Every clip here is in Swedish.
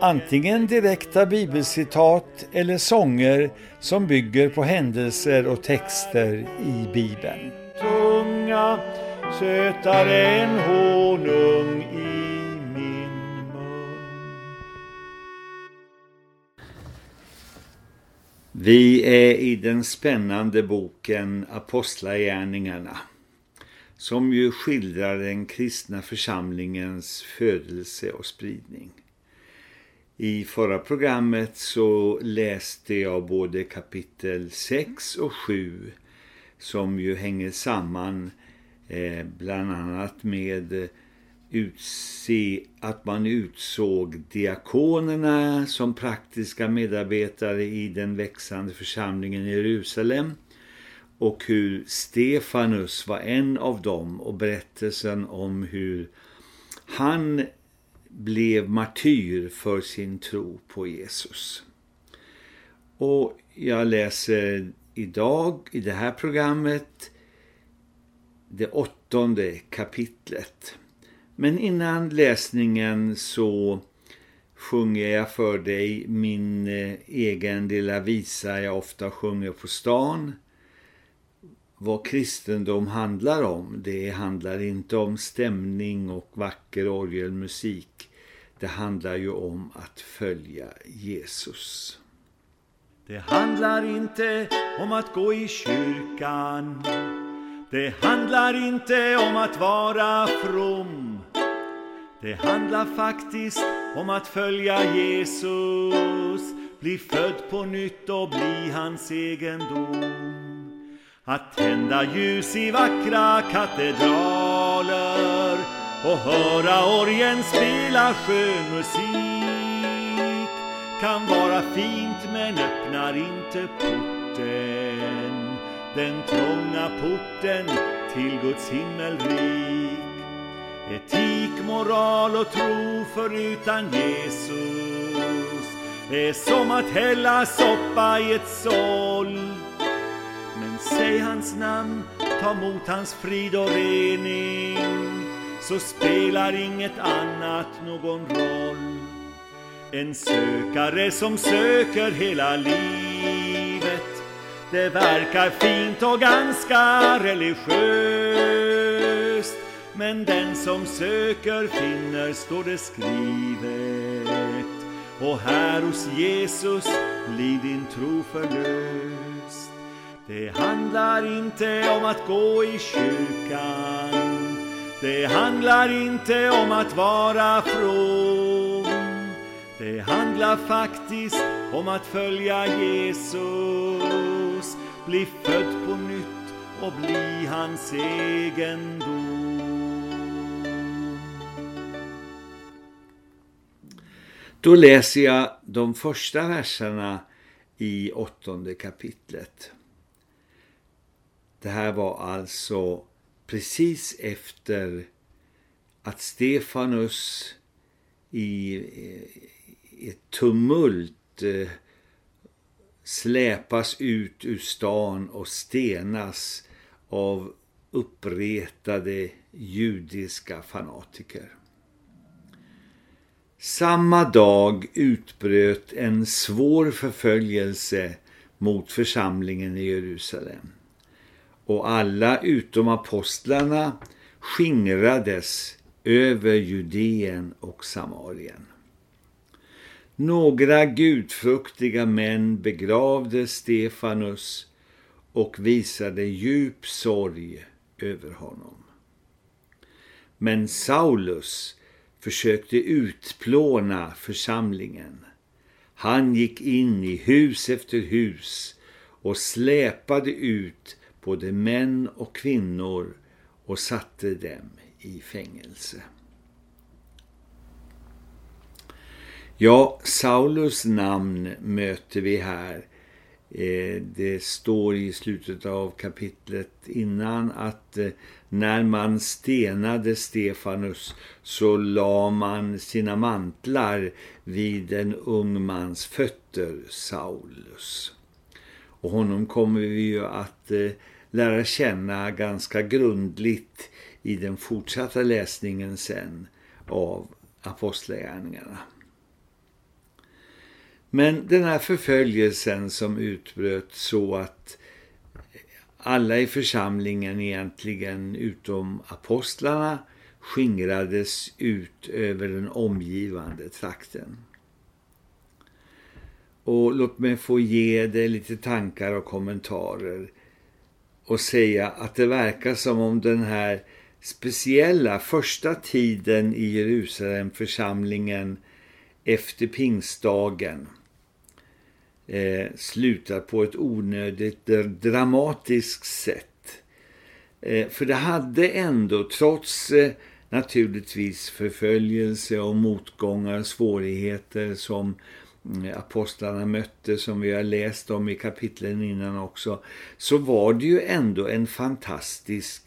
antingen direkta bibelcitat eller sånger som bygger på händelser och texter i Bibeln. Tunga, sötare än honung i min mun. Vi är i den spännande boken Apostlagärningarna som ju skildrar den kristna församlingens födelse och spridning. I förra programmet så läste jag både kapitel 6 och 7 som ju hänger samman eh, bland annat med utse, att man utsåg diakonerna som praktiska medarbetare i den växande församlingen i Jerusalem och hur Stefanus var en av dem och berättelsen om hur han blev martyr för sin tro på Jesus. Och jag läser idag i det här programmet det åttonde kapitlet. Men innan läsningen så sjunger jag för dig min eh, egen lilla visa jag ofta sjunger på stan. Vad kristendom handlar om, det handlar inte om stämning och vacker orgelmusik det handlar ju om att följa Jesus. Det handlar inte om att gå i kyrkan. Det handlar inte om att vara from. Det handlar faktiskt om att följa Jesus. Bli född på nytt och bli hans egendom. Att tända ljus i vackra katedraler och höra orgen spela skön musik kan vara fint men öppnar inte porten. Den trånga porten till Guds himmelrik. Etik, moral och tro förutan Jesus är som att hälla soppa i ett såll. Men säg hans namn, ta emot hans frid och rening så spelar inget annat någon roll. En sökare som söker hela livet, det verkar fint och ganska religiöst. Men den som söker finner, står det skrivet. Och här hos Jesus blir din tro förlöst. Det handlar inte om att gå i kyrkan det handlar inte om att vara from. Det handlar faktiskt om att följa Jesus. Bli född på nytt och bli hans egendom Då läser jag de första verserna i åttonde kapitlet. Det här var alltså precis efter att Stefanus i eh, ett tumult eh, släpas ut ur stan och stenas av uppretade judiska fanatiker. Samma dag utbröt en svår förföljelse mot församlingen i Jerusalem och alla utom apostlarna skingrades över Judeen och Samarien. Några gudfruktiga män begravde Stefanus och visade djup sorg över honom. Men Saulus försökte utplåna församlingen. Han gick in i hus efter hus och släpade ut både män och kvinnor och satte dem i fängelse. Ja, Saulus namn möter vi här. Eh, det står i slutet av kapitlet innan att eh, när man stenade Stefanus så la man sina mantlar vid en ung mans fötter, Saulus. Och honom kommer vi ju att eh, lära känna ganska grundligt i den fortsatta läsningen sen av apostlagärningarna. Men den här förföljelsen som utbröt så att alla i församlingen egentligen utom apostlarna skingrades ut över den omgivande trakten. Och låt mig få ge dig lite tankar och kommentarer och säga att det verkar som om den här speciella första tiden i Jerusalem församlingen efter pingstdagen eh, slutar på ett onödigt dramatiskt sätt. Eh, för det hade ändå, trots eh, naturligtvis förföljelse och motgångar, och svårigheter som Eh, apostlarna mötte som vi har läst om i kapitlen innan också så var det ju ändå en fantastisk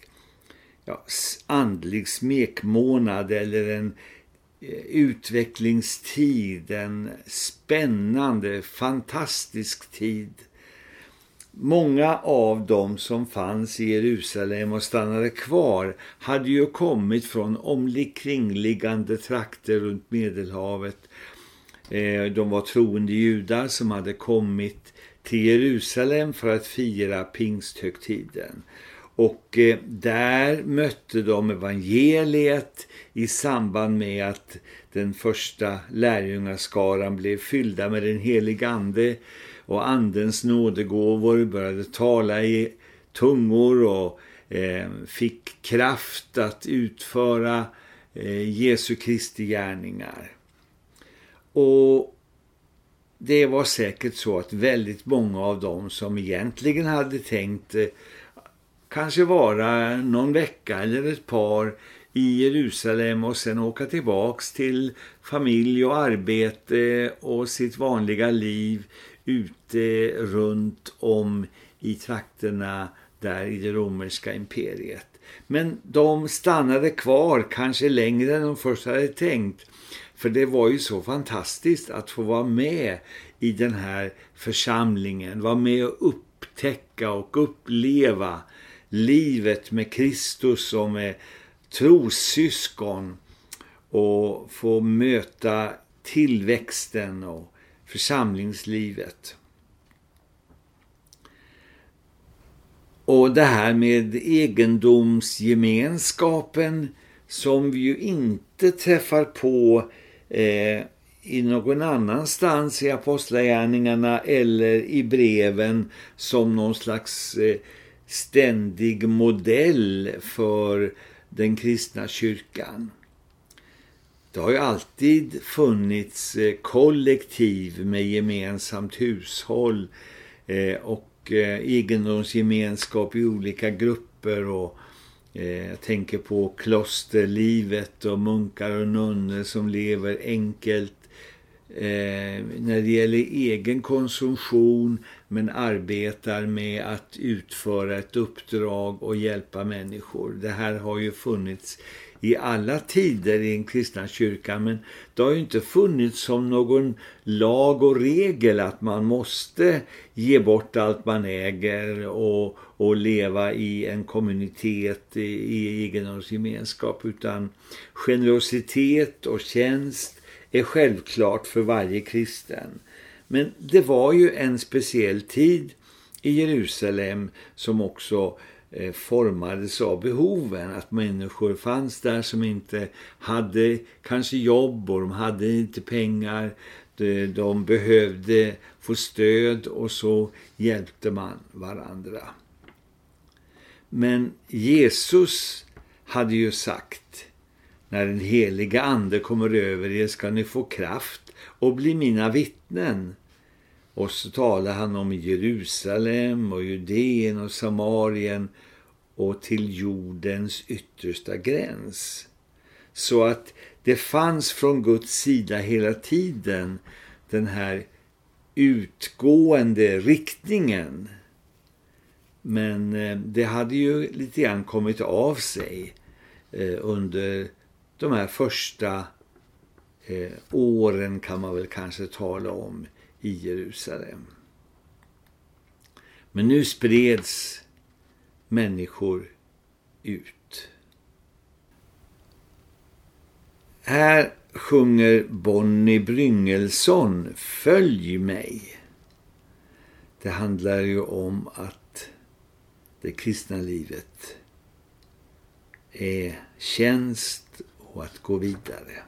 ja, andlig smekmånad eller en eh, utvecklingstid, en spännande, fantastisk tid. Många av dem som fanns i Jerusalem och stannade kvar hade ju kommit från omkringliggande trakter runt Medelhavet. Eh, de var troende judar som hade kommit till Jerusalem för att fira pingsthögtiden. Och eh, där mötte de evangeliet i samband med att den första lärjungaskaran blev fyllda med den heliga ande och andens nådegåvor började tala i tungor och eh, fick kraft att utföra Jesu Kristi gärningar. Och det var säkert så att väldigt många av dem som egentligen hade tänkt eh, kanske vara någon vecka eller ett par i Jerusalem och sen åka tillbaks till familj och arbete och sitt vanliga liv ute runt om i trakterna där i det romerska imperiet. Men de stannade kvar kanske längre än de först hade tänkt. För det var ju så fantastiskt att få vara med i den här församlingen. Vara med och upptäcka och uppleva livet med Kristus och med trossyskon och få möta tillväxten och församlingslivet. Och det här med egendomsgemenskapen som vi ju inte träffar på eh, i någon annanstans i apostlagärningarna eller i breven som någon slags eh, ständig modell för den kristna kyrkan. Det har ju alltid funnits eh, kollektiv med gemensamt hushåll eh, och eh, egendomsgemenskap i olika grupper och Eh, jag tänker på klosterlivet och munkar och nunnor som lever enkelt eh, när det gäller egen konsumtion men arbetar med att utföra ett uppdrag och hjälpa människor. Det här har ju funnits i alla tider i en kristna kyrka men det har ju inte funnits som någon lag och regel att man måste ge bort allt man äger och, och leva i en kommunitet i, i egendomsgemenskap utan generositet och tjänst är självklart för varje kristen. Men det var ju en speciell tid i Jerusalem som också eh, Eh, formades av behoven. Att människor fanns där som inte hade kanske jobb och de hade inte pengar. De, de behövde få stöd och så hjälpte man varandra. Men Jesus hade ju sagt när den heliga ande kommer över er ska ni få kraft och bli mina vittnen. Och så talar han om Jerusalem och Judeen och Samarien och till jordens yttersta gräns. Så att det fanns från Guds sida hela tiden den här utgående riktningen. Men eh, det hade ju lite grann kommit av sig eh, under de här första eh, åren kan man väl kanske tala om i Jerusalem. Men nu spreds människor ut. Här sjunger Bonnie Bryngelsson Följ mig. Det handlar ju om att det kristna livet är tjänst och att gå vidare.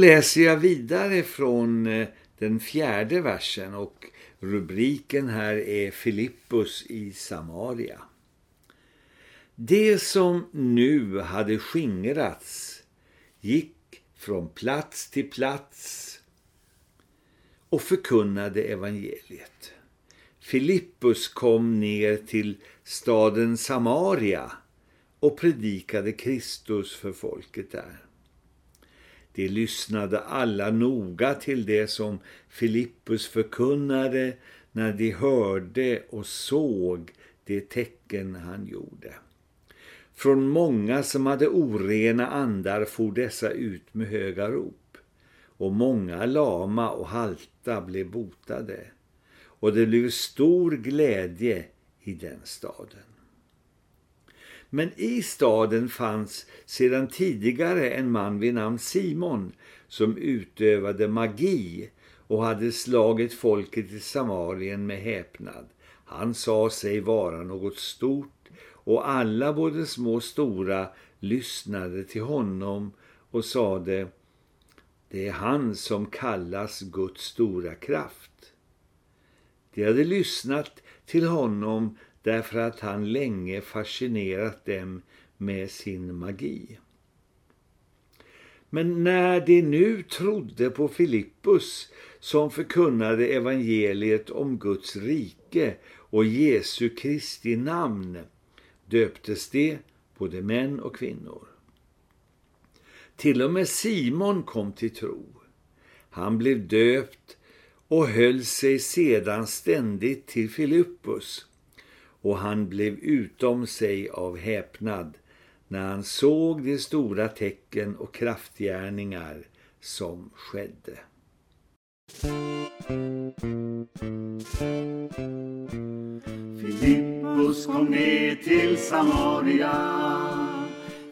Läser jag vidare från eh, den fjärde versen och rubriken här är Filippus i Samaria. Det som nu hade skingrats gick från plats till plats och förkunnade evangeliet. Filippus kom ner till staden Samaria och predikade Kristus för folket där. De lyssnade alla noga till det som Filippus förkunnade när de hörde och såg det tecken han gjorde. Från många som hade orena andar for dessa ut med höga rop, och många lama och halta blev botade, och det blev stor glädje i den staden. Men i staden fanns sedan tidigare en man vid namn Simon som utövade magi och hade slagit folket i Samarien med häpnad. Han sa sig vara något stort och alla, både små och stora, lyssnade till honom och sade det är han som kallas Guds stora kraft. De hade lyssnat till honom därför att han länge fascinerat dem med sin magi. Men när de nu trodde på Filippus som förkunnade evangeliet om Guds rike och Jesu Kristi namn döptes de, både män och kvinnor. Till och med Simon kom till tro. Han blev döpt och höll sig sedan ständigt till Filippus och han blev utom sig av häpnad när han såg de stora tecken och kraftgärningar som skedde. Filippos kom ner till Samaria.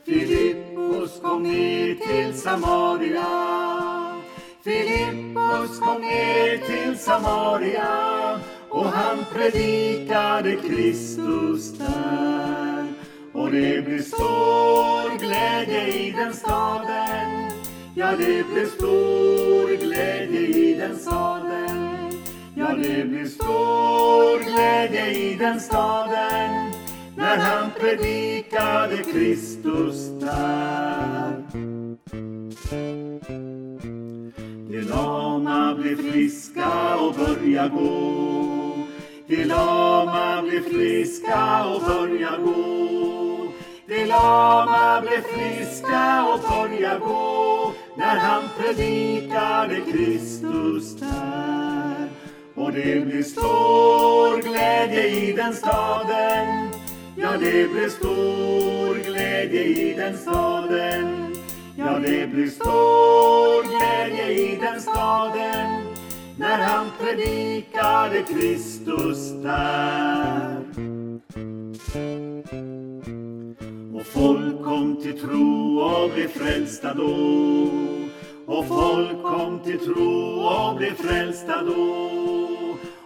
Filippos kom ner till Samaria. Filippos kom ner till Samaria och han predikade Kristus där. Och det blev stor glädje i den staden. Ja, det blev stor glädje i den staden. Ja, det blev stor glädje i den staden när han predikade Kristus där. De lama blev friska och börja gå. De lama blev friska och börja gå. De lama blev friska och börja gå när han predikade Kristus där. Och det blev stor glädje i den staden. Ja, det blev stor glädje i den staden. Ja, det blev stor glädje i den staden när han predikade Kristus där. Och folk kom till tro och blev frälsta då. Och folk kom till tro och blev frälsta då.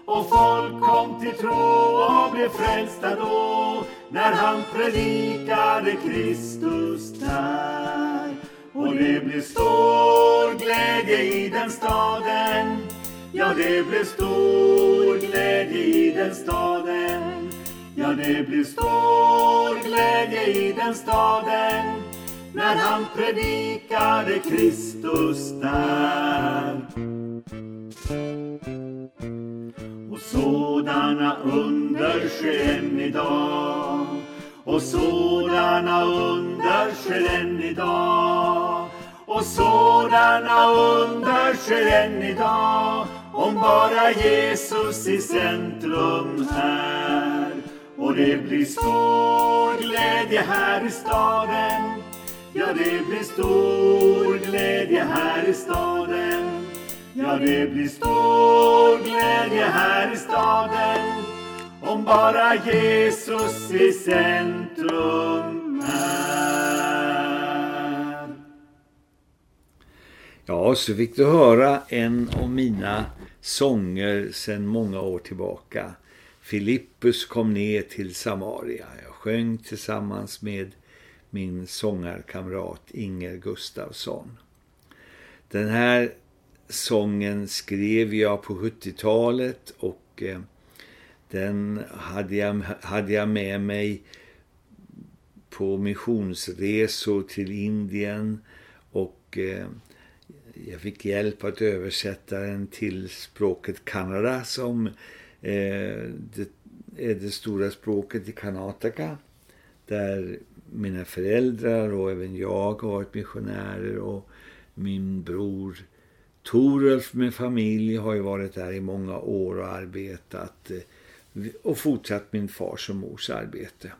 Och folk kom till tro och blev frälsta då när han predikade Kristus där. Och det blev stor glädje i den staden. Ja, det blev stor glädje i den staden. Ja, det blev stor glädje i den staden när han predikade Kristus där. Och sådana under sker än idag och sådana under sker än idag och sådana under sker än idag om bara Jesus i centrum är. Och det blir stor glädje här i staden. Ja, det blir stor glädje här i staden. Ja, det blir stor glädje här i staden om bara Jesus i centrum är. Ja, så fick du höra en av mina sånger sedan många år tillbaka. Filippus kom ner till Samaria. Jag sjöng tillsammans med min sångarkamrat Inger Gustafsson. Den här sången skrev jag på 70-talet och eh, den hade jag, hade jag med mig på missionsresor till Indien och eh, jag fick hjälp att översätta den till språket Kanada som eh, det är det stora språket i Kanataka. där mina föräldrar och även jag har varit missionärer och min bror Torulf med familj har ju varit där i många år och arbetat eh, och fortsatt min fars och mors arbete.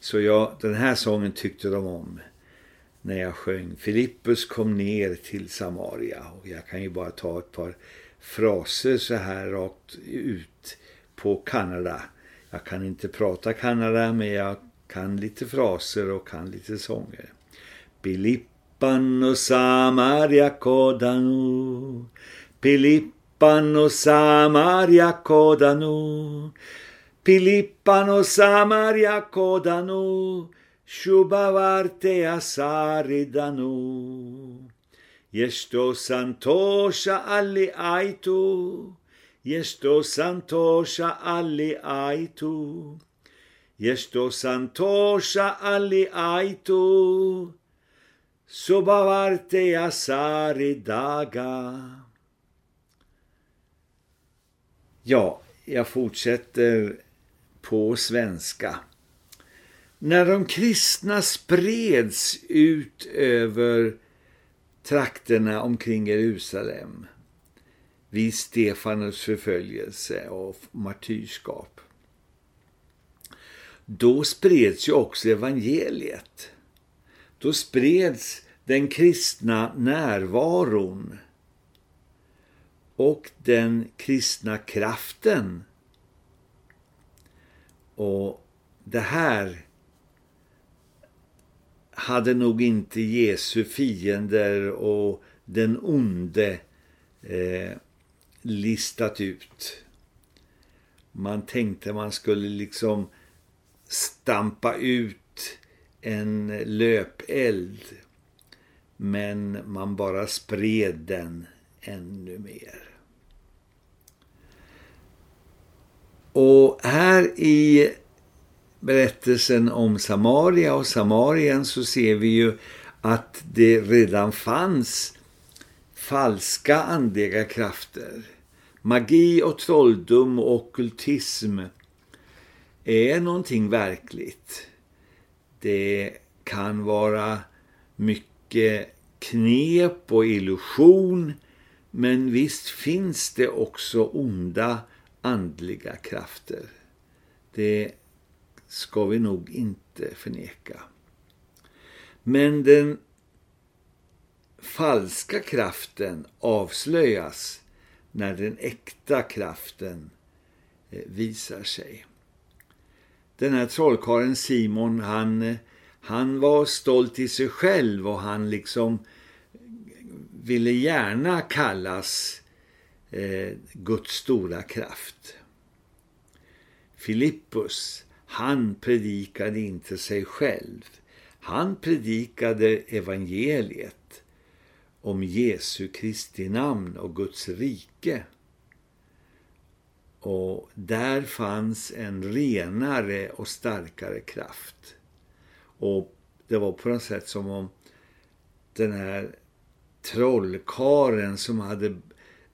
Så jag, den här sången tyckte de om när jag sjöng. Filippus kom ner till Samaria och jag kan ju bara ta ett par fraser så här rakt ut på Kanada. Jag kan inte prata Kanada men jag kan lite fraser och kan lite sånger. Pilippanno Samaria kodanu Pilippanno Samaria kodanu Pilippanno Samaria kodanu Shubhavarte asaridanu. Yesto santosha ali aitu. Jesto santosha ali aitu. Jesto santosha ali aitu. Sobavarte asari. Ja, jag fortsätter på svenska. När de kristna spreds ut över trakterna omkring Jerusalem vid Stefanus förföljelse och martyrskap. Då spreds ju också evangeliet. Då spreds den kristna närvaron och den kristna kraften. Och det här hade nog inte Jesu fiender och den onde eh, listat ut. Man tänkte man skulle liksom stampa ut en löpeld men man bara spred den ännu mer. Och här i berättelsen om Samaria och Samarien så ser vi ju att det redan fanns falska andliga krafter. Magi och trolldom och okkultism är någonting verkligt. Det kan vara mycket knep och illusion men visst finns det också onda andliga krafter. Det ska vi nog inte förneka. Men den falska kraften avslöjas när den äkta kraften eh, visar sig. Den här trollkaren Simon, han, han var stolt i sig själv och han liksom ville gärna kallas eh, Guds stora kraft. Filippus, han predikade inte sig själv. Han predikade evangeliet om Jesu Kristi namn och Guds rike. Och där fanns en renare och starkare kraft. Och det var på något sätt som om den här trollkaren som hade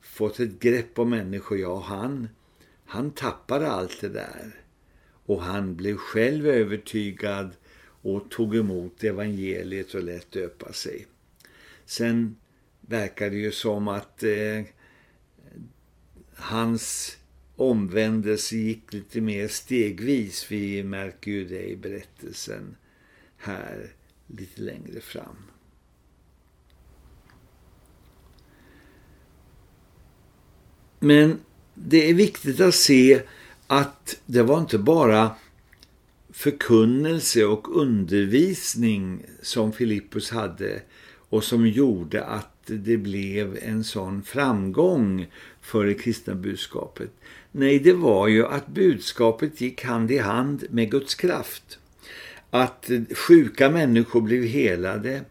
fått ett grepp om människor, ja han, han tappade allt det där. Och han blev själv övertygad och tog emot evangeliet och lät döpa sig. Sen verkar det ju som att eh, hans omvändelse gick lite mer stegvis. Vi märker ju det i berättelsen här lite längre fram. Men det är viktigt att se att det var inte bara förkunnelse och undervisning som Filippus hade och som gjorde att det blev en sån framgång för det kristna budskapet. Nej, det var ju att budskapet gick hand i hand med Guds kraft. Att sjuka människor blev helade,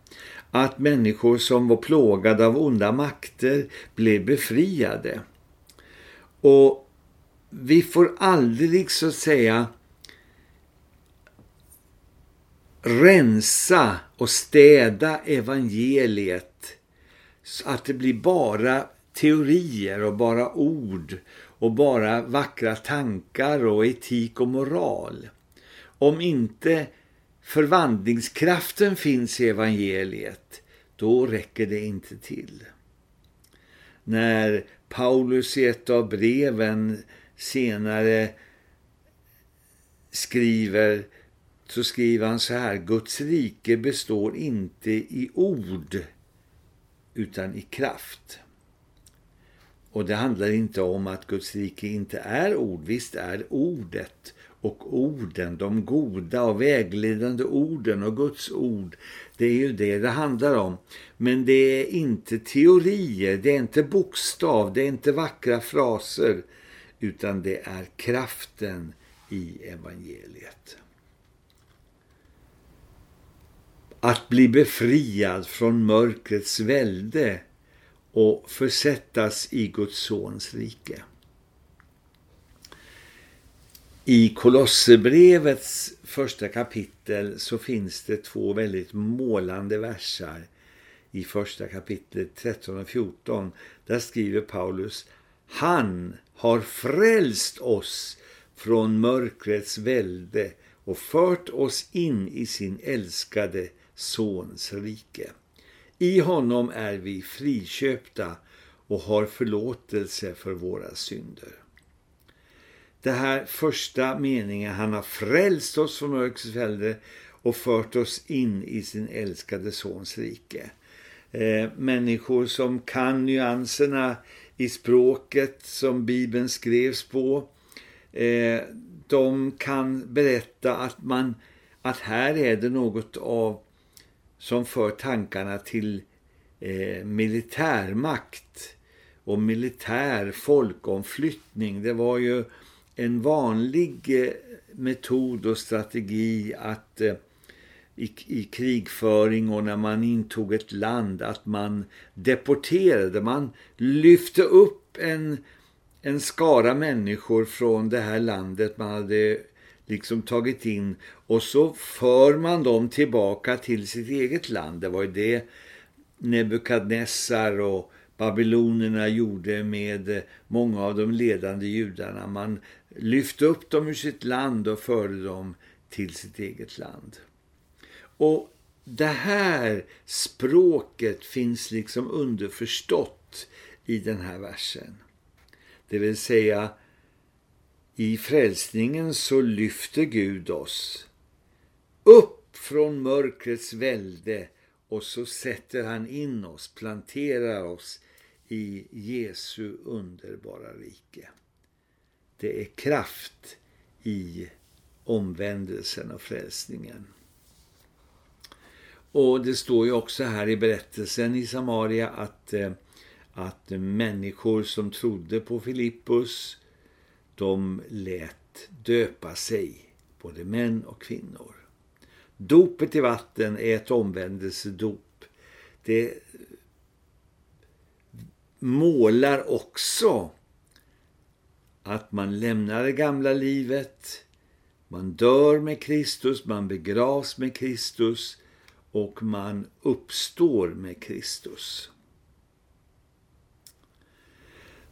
att människor som var plågade av onda makter blev befriade. Och vi får aldrig så att säga rensa och städa evangeliet så att det blir bara teorier och bara ord och bara vackra tankar och etik och moral. Om inte förvandlingskraften finns i evangeliet, då räcker det inte till. När Paulus i ett av breven senare skriver så skriver han så här Guds rike består inte i ord utan i kraft. Och det handlar inte om att Guds rike inte är ord. Visst är ordet och orden, de goda och vägledande orden och Guds ord, det är ju det det handlar om. Men det är inte teorier, det är inte bokstav, det är inte vackra fraser, utan det är kraften i evangeliet. Att bli befriad från mörkrets välde och försättas i Guds sons rike. I Kolosserbrevets första kapitel så finns det två väldigt målande versar i första kapitlet 13 och 14. Där skriver Paulus Han har frälst oss från mörkrets välde och fört oss in i sin älskade sons rike. I honom är vi friköpta och har förlåtelse för våra synder. Det här första meningen, han har frälst oss från mörkrets välde och fört oss in i sin älskade sons rike. Eh, människor som kan nyanserna i språket som Bibeln skrevs på, eh, de kan berätta att man att här är det något av som för tankarna till eh, militärmakt och militär folkomflyttning. Det var ju en vanlig eh, metod och strategi att eh, i, i krigföring och när man intog ett land att man deporterade, man lyfte upp en, en skara människor från det här landet man hade liksom tagit in och så för man dem tillbaka till sitt eget land. Det var ju det Nebukadnessar och babylonerna gjorde med många av de ledande judarna. Man lyfte upp dem ur sitt land och förde dem till sitt eget land. Och det här språket finns liksom underförstått i den här versen. Det vill säga i frälsningen så lyfter Gud oss upp från mörkrets välde och så sätter han in oss, planterar oss i Jesu underbara rike. Det är kraft i omvändelsen och frälsningen. Och det står ju också här i berättelsen i Samaria att, eh, att människor som trodde på Filippus, de lät döpa sig, både män och kvinnor. Dopet i vatten är ett omvändelsedop. Det målar också att man lämnar det gamla livet, man dör med Kristus, man begravs med Kristus och man uppstår med Kristus.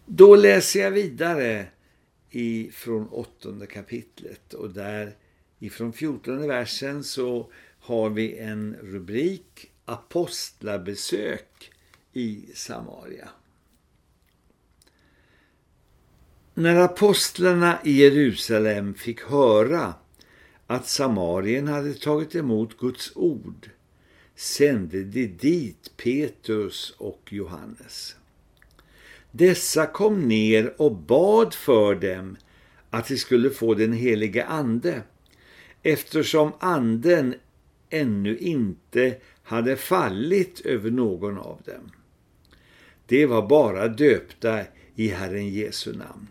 Då läser jag vidare ifrån åttonde kapitlet och där ifrån fjortonde versen så har vi en rubrik Apostlabesök i Samaria. När apostlarna i Jerusalem fick höra att Samarien hade tagit emot Guds ord sände de dit Petrus och Johannes. Dessa kom ner och bad för dem att de skulle få den helige ande eftersom anden ännu inte hade fallit över någon av dem. Det var bara döpta i Herren Jesu namn.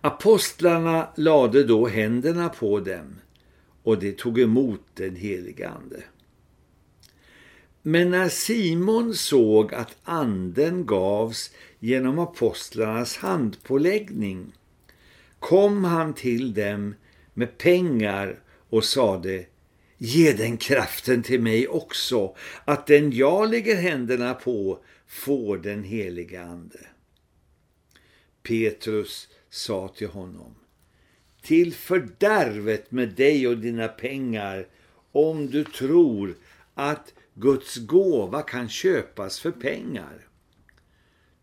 Apostlarna lade då händerna på dem och de tog emot den helige ande. Men när Simon såg att anden gavs genom apostlarnas handpåläggning kom han till dem med pengar och sade Ge den kraften till mig också, att den jag lägger händerna på får den heliga ande. Petrus sa till honom till fördärvet med dig och dina pengar om du tror att Guds gåva kan köpas för pengar.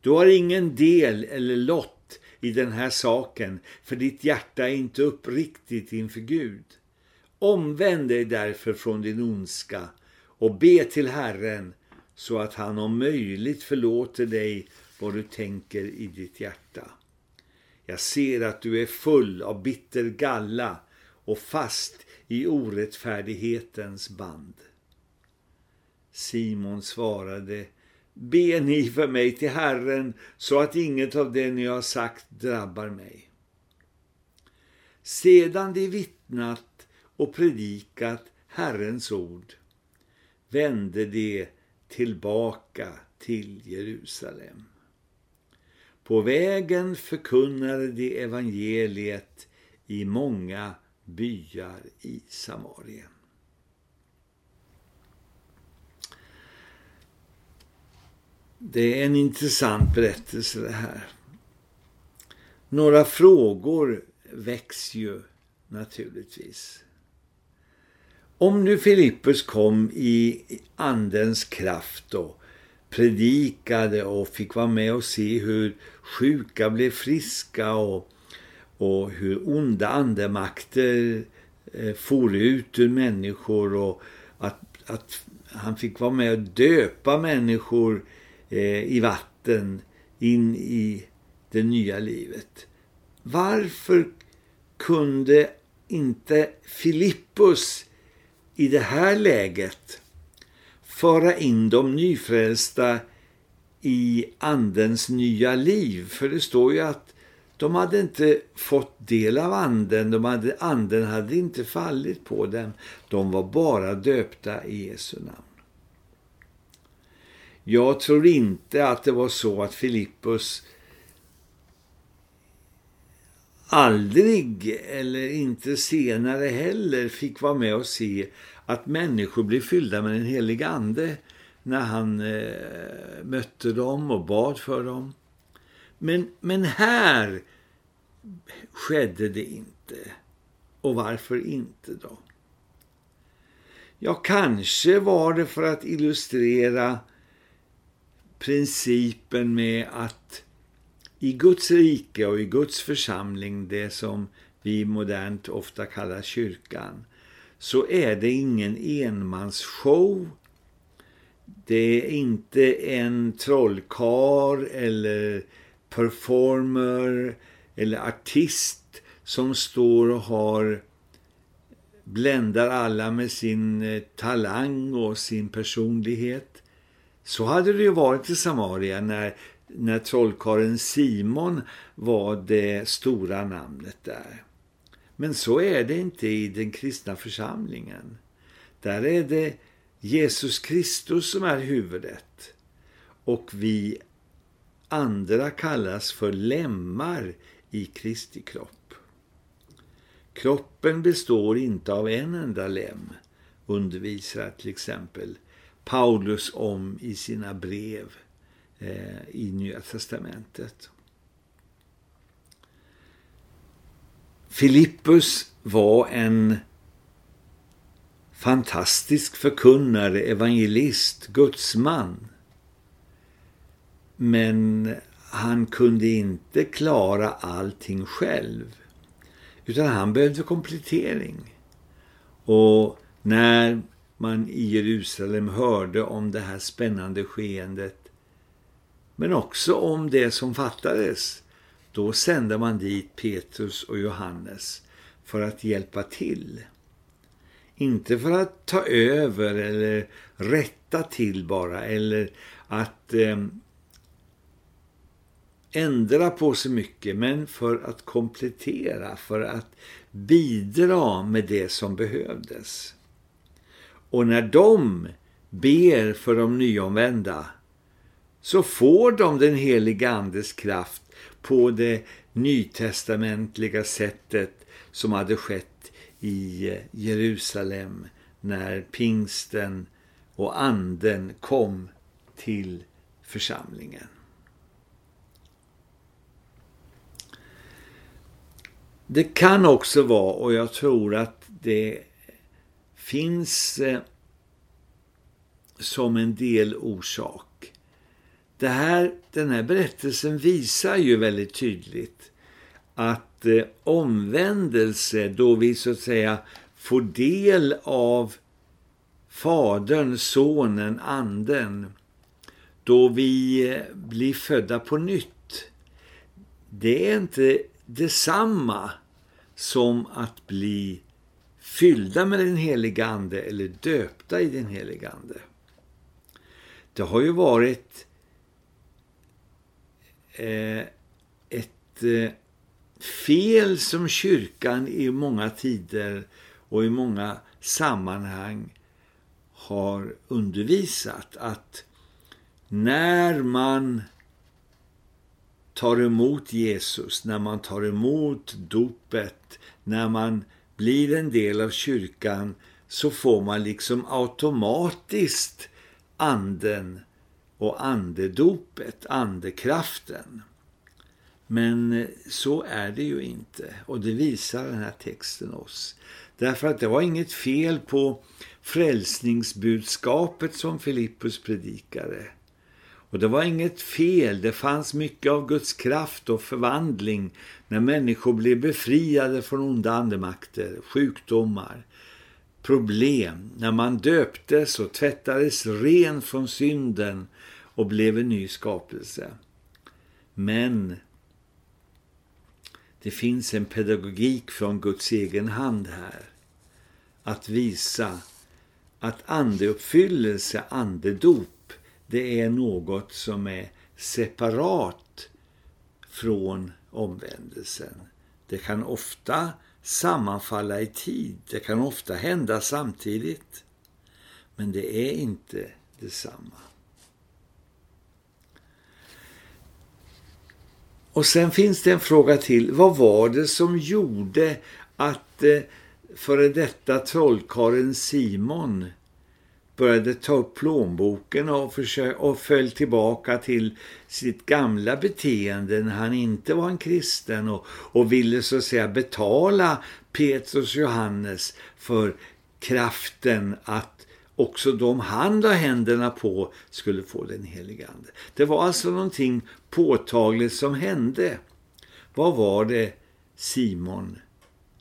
Du har ingen del eller lott i den här saken för ditt hjärta är inte uppriktigt inför Gud. Omvänd dig därför från din ondska och be till Herren så att han om möjligt förlåter dig vad du tänker i ditt hjärta. Jag ser att du är full av bitter galla och fast i orättfärdighetens band. Simon svarade, be ni för mig till Herren så att inget av det ni har sagt drabbar mig. Sedan de vittnat och predikat Herrens ord vände de tillbaka till Jerusalem. På vägen förkunnade de evangeliet i många byar i Samarien. Det är en intressant berättelse det här. Några frågor väcks ju naturligtvis. Om nu Filippus kom i andens kraft och predikade och fick vara med och se hur sjuka blev friska och, och hur onda andemakter eh, for ut ur människor och att, att han fick vara med och döpa människor eh, i vatten in i det nya livet. Varför kunde inte Filippus i det här läget föra in de nyfrälsta i andens nya liv. För det står ju att de hade inte fått del av anden, de hade, anden hade inte fallit på dem. De var bara döpta i Jesu namn. Jag tror inte att det var så att Filippus aldrig eller inte senare heller fick vara med och se att människor blir fyllda med den heliga ande när han eh, mötte dem och bad för dem. Men, men här skedde det inte. Och varför inte då? Ja, kanske var det för att illustrera principen med att i Guds rike och i Guds församling, det som vi modernt ofta kallar kyrkan, så är det ingen enmansshow. Det är inte en trollkar eller performer eller artist som står och har bländar alla med sin eh, talang och sin personlighet. Så hade det ju varit i Samaria när, när trollkaren Simon var det stora namnet där. Men så är det inte i den kristna församlingen. Där är det Jesus Kristus som är huvudet. Och vi andra kallas för lemmar i Kristi kropp. Kroppen består inte av en enda lem, undervisar till exempel Paulus om i sina brev eh, i Nya testamentet. Filippus var en fantastisk förkunnare, evangelist, gudsman. Men han kunde inte klara allting själv. Utan han behövde komplettering. Och när man i Jerusalem hörde om det här spännande skeendet men också om det som fattades då sände man dit Petrus och Johannes för att hjälpa till. Inte för att ta över eller rätta till bara eller att eh, ändra på så mycket men för att komplettera, för att bidra med det som behövdes. Och när de ber för de nyomvända så får de den heliga andes kraft på det nytestamentliga sättet som hade skett i eh, Jerusalem när pingsten och anden kom till församlingen. Det kan också vara, och jag tror att det finns eh, som en del orsak det här, den här berättelsen visar ju väldigt tydligt att eh, omvändelse då vi så att säga får del av Fadern, Sonen, Anden då vi eh, blir födda på nytt det är inte detsamma som att bli fyllda med den heliga ande eller döpta i den heliga ande. Det har ju varit eh, ett eh, fel som kyrkan i många tider och i många sammanhang har undervisat att när man tar emot Jesus, när man tar emot dopet, när man blir en del av kyrkan så får man liksom automatiskt anden och andedopet, andekraften. Men eh, så är det ju inte och det visar den här texten oss. Därför att det var inget fel på frälsningsbudskapet som Filippus predikade. Och det var inget fel, det fanns mycket av Guds kraft och förvandling när människor blev befriade från onda andemakter, sjukdomar, problem. När man döptes och tvättades ren från synden och blev en ny skapelse. Men det finns en pedagogik från Guds egen hand här. Att visa att andeuppfyllelse, andedop, det är något som är separat från omvändelsen. Det kan ofta sammanfalla i tid, det kan ofta hända samtidigt. Men det är inte detsamma. Och sen finns det en fråga till. Vad var det som gjorde att eh, före detta trollkaren Simon började ta upp plånboken och, försöka, och föll tillbaka till sitt gamla beteende när han inte var en kristen och, och ville så att säga betala Petrus och Johannes för kraften att också de han la händerna på skulle få den helige ande. Det var alltså någonting påtagligt som hände. Vad var det Simon,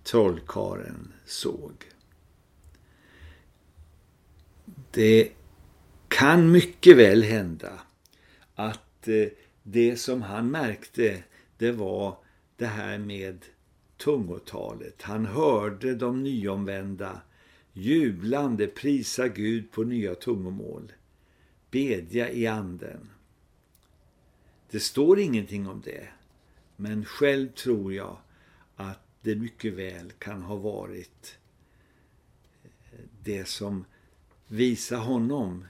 trollkaren, såg? Det kan mycket väl hända att eh, det som han märkte det var det här med tungotalet. Han hörde de nyomvända jublande prisa Gud på nya tungomål, bedja i anden. Det står ingenting om det, men själv tror jag att det mycket väl kan ha varit det som visar honom.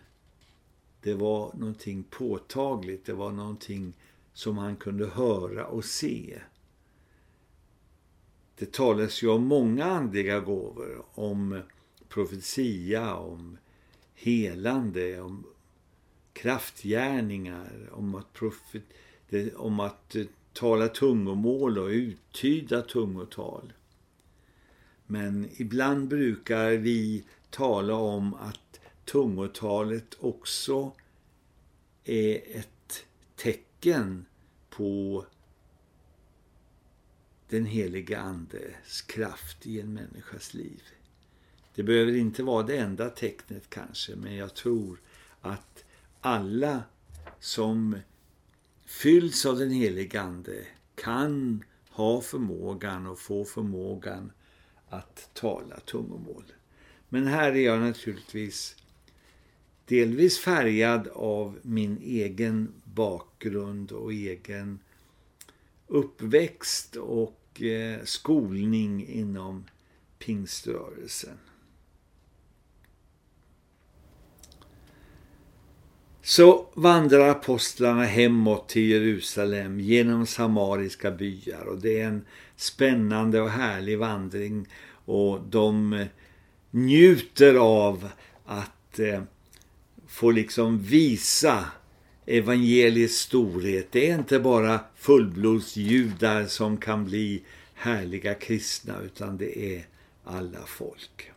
Det var någonting påtagligt, det var någonting som han kunde höra och se. Det talas ju om många andliga gåvor, om profetia, om helande, om kraftgärningar, om att, profet, om att eh, tala tungomål och uttyda tungotal. Men ibland brukar vi tala om att tungotalet också är ett tecken på den heliga andes kraft i en människas liv. Det behöver inte vara det enda tecknet kanske, men jag tror att alla som fylls av den helige ande kan ha förmågan och få förmågan att tala tungomål. Men här är jag naturligtvis delvis färgad av min egen bakgrund och egen uppväxt och eh, skolning inom pingströrelsen. Så vandrar apostlarna hemåt till Jerusalem genom samariska byar och det är en spännande och härlig vandring och de eh, njuter av att eh, få liksom visa evangeliets storhet. Det är inte bara fullblodsjudar som kan bli härliga kristna utan det är alla folk.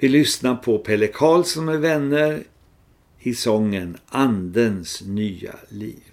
Vi lyssnar på Pelle Karlsson med vänner i sången Andens nya liv.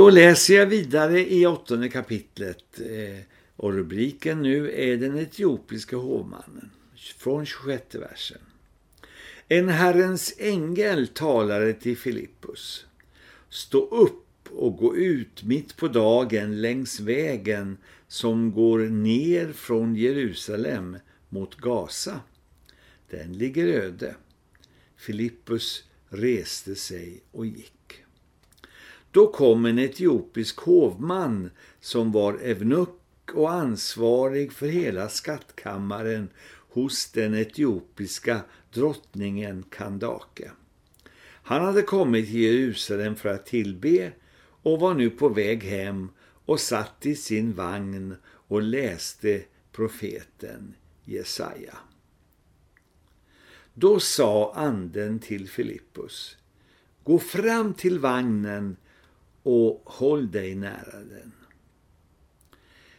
Då läser jag vidare i åttonde kapitlet eh, och rubriken nu är den etiopiska hovmannen från 26 versen. En Herrens ängel talade till Filippus. Stå upp och gå ut mitt på dagen längs vägen som går ner från Jerusalem mot Gaza. Den ligger öde. Filippus reste sig och gick. Då kom en etiopisk hovman som var evnuck och ansvarig för hela skattkammaren hos den etiopiska drottningen Kandake. Han hade kommit till Jerusalem för att tillbe och var nu på väg hem och satt i sin vagn och läste profeten Jesaja. Då sa anden till Filippus, gå fram till vagnen och håll dig nära den.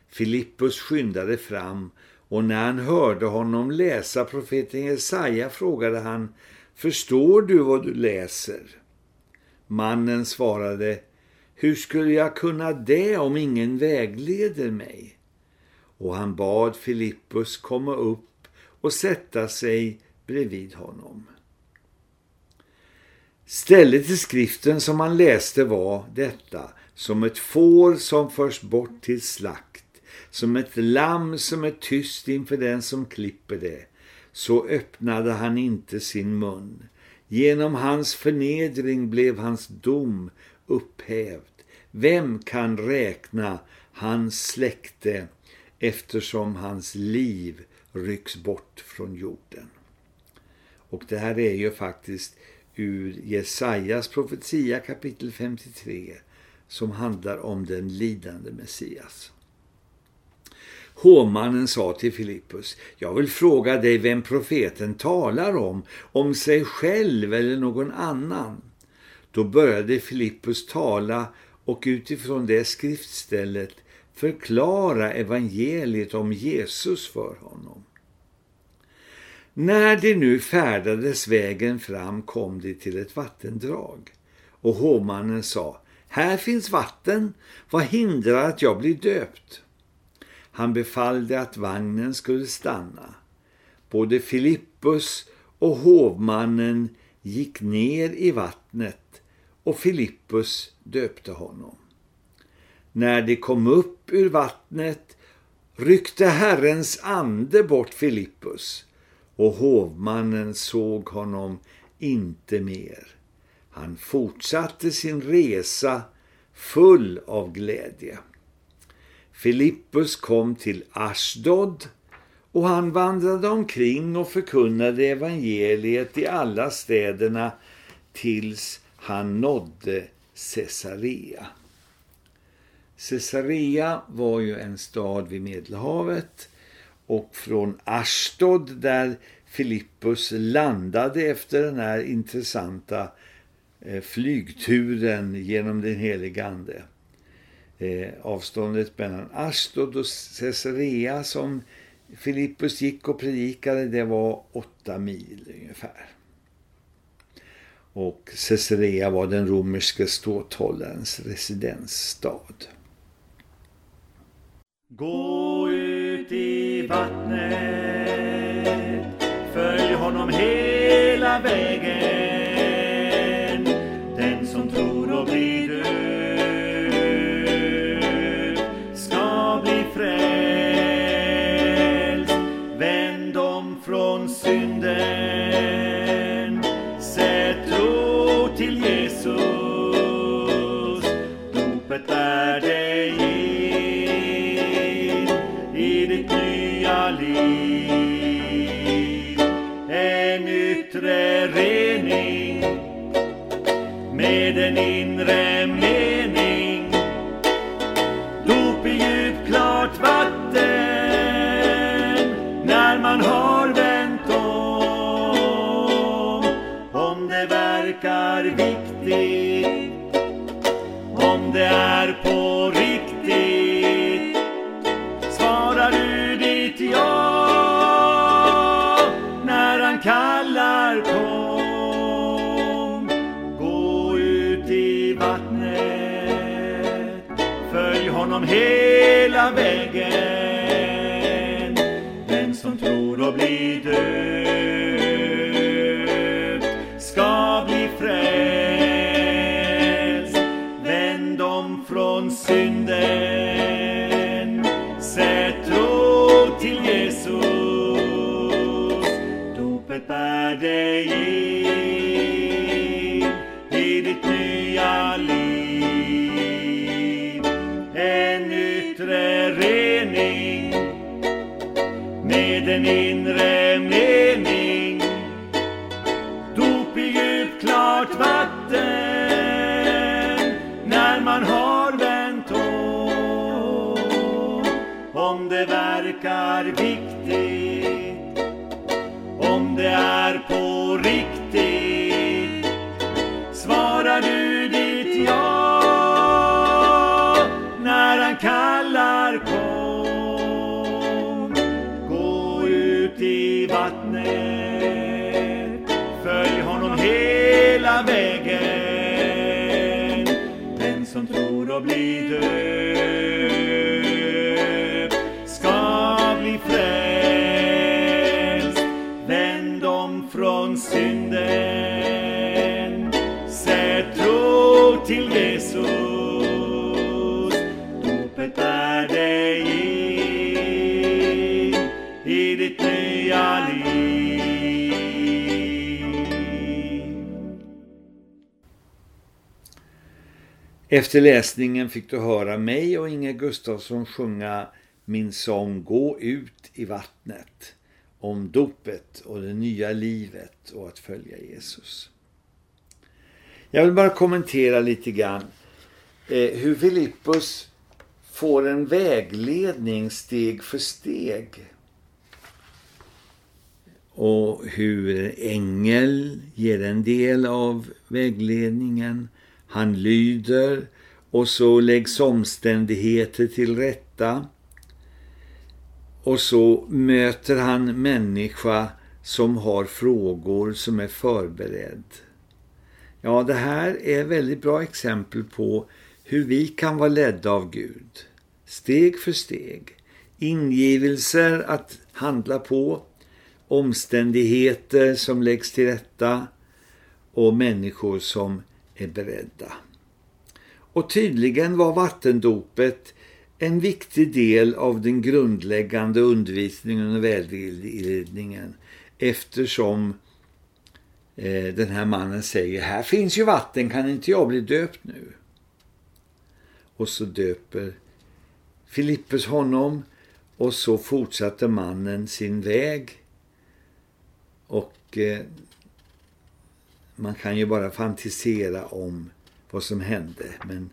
Filippus skyndade fram och när han hörde honom läsa profeten Jesaja frågade han Förstår du vad du läser? Mannen svarade Hur skulle jag kunna det om ingen vägleder mig? Och han bad Filippus komma upp och sätta sig bredvid honom. Stället i skriften som han läste var detta, som ett får som förs bort till slakt, som ett lamm som är tyst inför den som klipper det, så öppnade han inte sin mun. Genom hans förnedring blev hans dom upphävd. Vem kan räkna hans släkte eftersom hans liv rycks bort från jorden? Och det här är ju faktiskt ur Jesajas profetia kapitel 53 som handlar om den lidande Messias. Hovmannen sa till Filippus, jag vill fråga dig vem profeten talar om, om sig själv eller någon annan. Då började Filippus tala och utifrån det skriftstället förklara evangeliet om Jesus för honom. När de nu färdades vägen fram kom de till ett vattendrag. Och hovmannen sa, här finns vatten, vad hindrar att jag blir döpt? Han befallde att vagnen skulle stanna. Både Filippus och hovmannen gick ner i vattnet och Filippus döpte honom. När de kom upp ur vattnet ryckte Herrens ande bort Filippus och hovmannen såg honom inte mer. Han fortsatte sin resa full av glädje. Filippus kom till Ashdod och han vandrade omkring och förkunnade evangeliet i alla städerna tills han nådde Caesarea. Caesarea var ju en stad vid Medelhavet och från Ashdod där Filippus landade efter den här intressanta eh, flygturen genom den helige ande. Eh, avståndet mellan Ashdod och Caesarea som Filippus gick och predikade det var åtta mil ungefär. Och Caesarea var den romerske ståthållarens residensstad. Gå ut i vattnet, följ honom hela vägen. Djupklart djupt klart vatten när man har vänt om. Om det verkar viktigt, bli döpt ska bli frälst. Vänd om från synden, sätt tro till Jesus. Efter läsningen fick du höra mig och Inge Gustafsson sjunga min sång Gå ut i vattnet om dopet och det nya livet och att följa Jesus. Jag vill bara kommentera lite grann eh, hur Filippus får en vägledning steg för steg. Och hur ängel ger en del av vägledningen. Han lyder och så läggs omständigheter till rätta. Och så möter han människa som har frågor som är förberedd. Ja, det här är väldigt bra exempel på hur vi kan vara ledda av Gud. Steg för steg. Ingivelser att handla på. Omständigheter som läggs till rätta. Och människor som är beredda. Och tydligen var vattendopet en viktig del av den grundläggande undervisningen och välledningen eftersom eh, den här mannen säger här finns ju vatten, kan inte jag bli döpt nu? Och så döper Filippus honom och så fortsatte mannen sin väg och eh, man kan ju bara fantisera om vad som hände men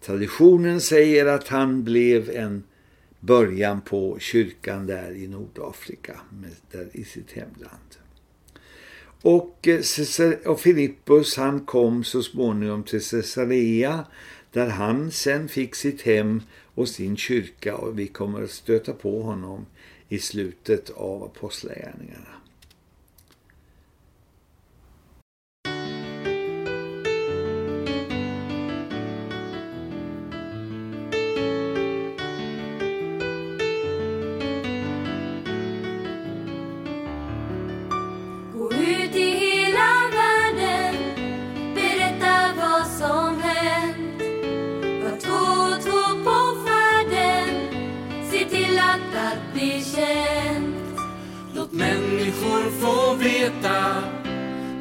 traditionen säger att han blev en början på kyrkan där i Nordafrika där i sitt hemland. Och, eh, och Filippus han kom så småningom till Caesarea där han sen fick sitt hem och sin kyrka och vi kommer att stöta på honom i slutet av apostlagärningarna.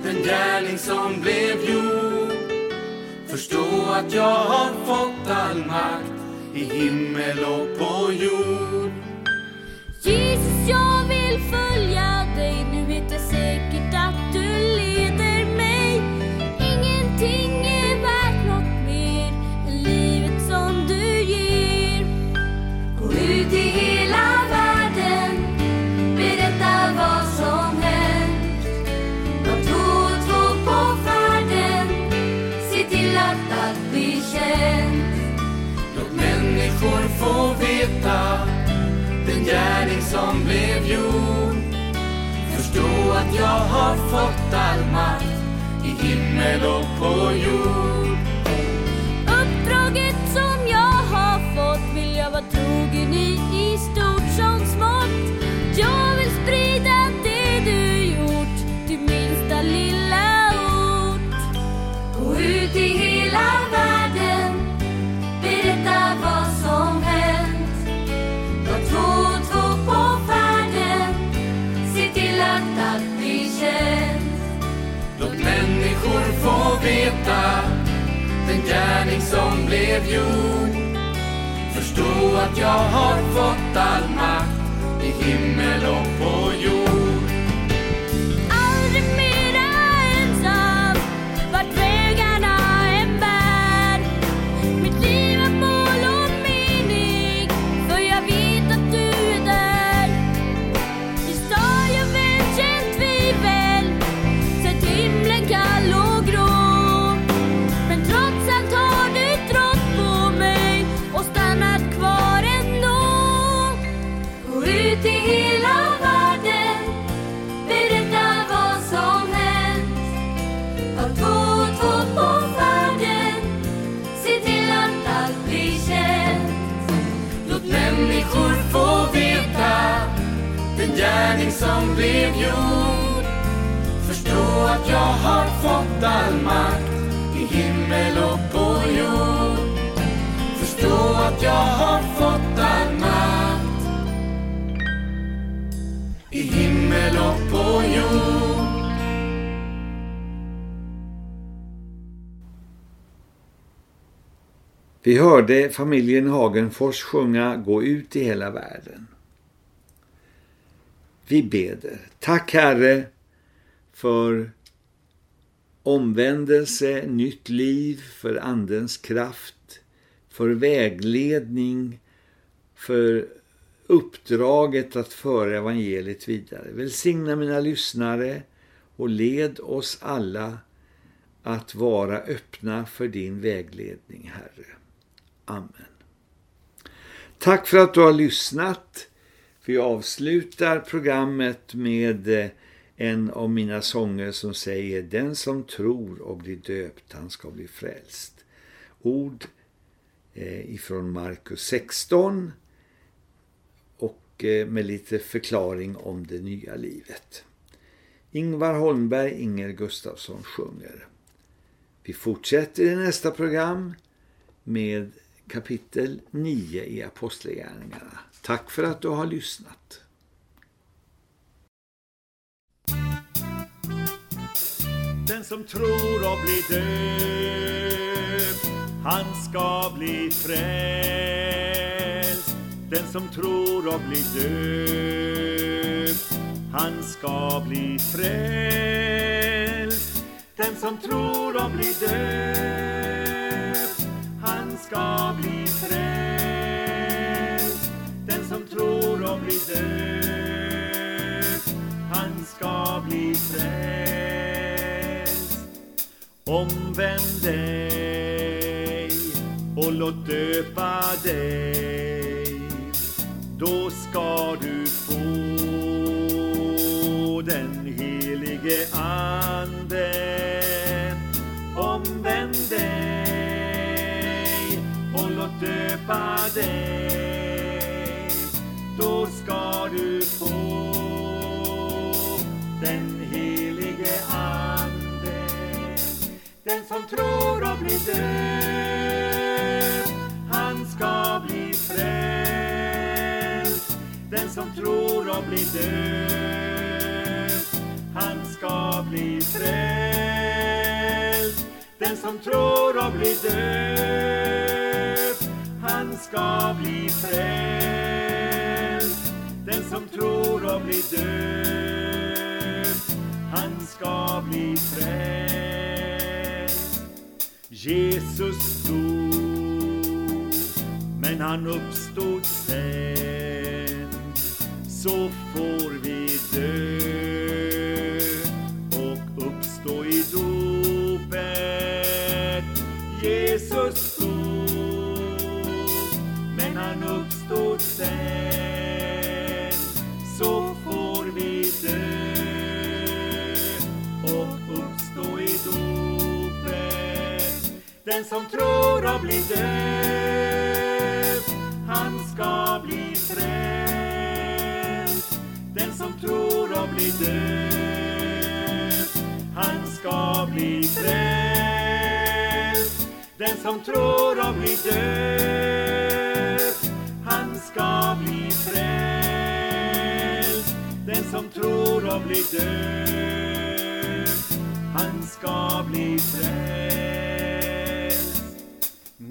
Den gärning som blev gjord. Förstå att jag har fått all makt i himmel och på jord. Har fått all makt i himmel och på jord. Gärning som blev gjord. Förstå att jag har fått all makt i himmel och på jord. Som blev jord Förstå att jag har fått all makt i himmel och på jord. Förstå att jag har fått all makt i himmel och på jord. Vi hörde familjen Hagenfors sjunga Gå ut i hela världen. Vi beder. Tack Herre för omvändelse, nytt liv, för andens kraft, för vägledning, för uppdraget att föra evangeliet vidare. Välsigna mina lyssnare och led oss alla att vara öppna för din vägledning, Herre. Amen. Tack för att du har lyssnat. Vi avslutar programmet med eh, en av mina sånger som säger Den som tror och blir döpt, han ska bli frälst. Ord eh, ifrån Markus 16 och eh, med lite förklaring om det nya livet. Ingvar Holmberg, Inger Gustafsson sjunger. Vi fortsätter i nästa program med kapitel 9 i Apostlagärningarna. Tack för att du har lyssnat. Den som tror och blir döpt, han ska bli frälst. Den som tror och blir döpt, han ska bli frälst. Den som tror och blir döpt, han ska bli frälst. Som tror och blir döpt, han ska bli frälst. Omvänd dig och låt döpa dig. Då ska du få den helige Ande. Omvänd dig och låt döpa dig. Som tror och blir döpt, han ska bli frälst. Den som tror och blir döpt, han ska bli frälst. Den som tror och blir döpt, han ska bli frälst. Den som tror och blir döpt, han ska bli frälst. Jesus dog, men han uppstod sen. Så får vi dö och uppstå i dopet. Jesus dog, men han uppstod sen. Den som tror och blir döpt, han ska bli frälst. Den som tror och blir döpt, han ska bli frälst. Den som tror och blir döpt, han ska bli frälst. Den som tror och blir döpt, han ska bli frälst.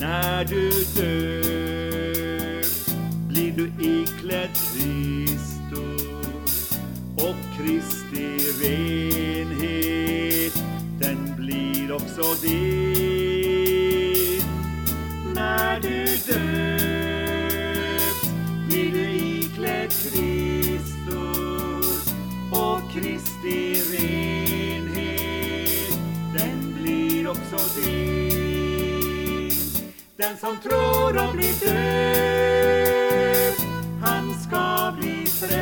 När du dör blir du iklädd Kristus och Kristi renhet, den blir också din. Den som tror och blir döpt, han ska bli frälst.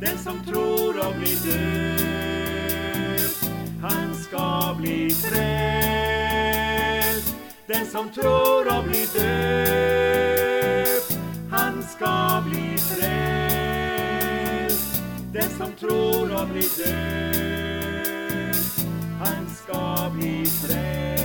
Den som tror och blir döpt, han ska bli frälst. Den som tror och blir döpt, han ska bli frälst. Den som tror och blir döpt, han ska bli frälst.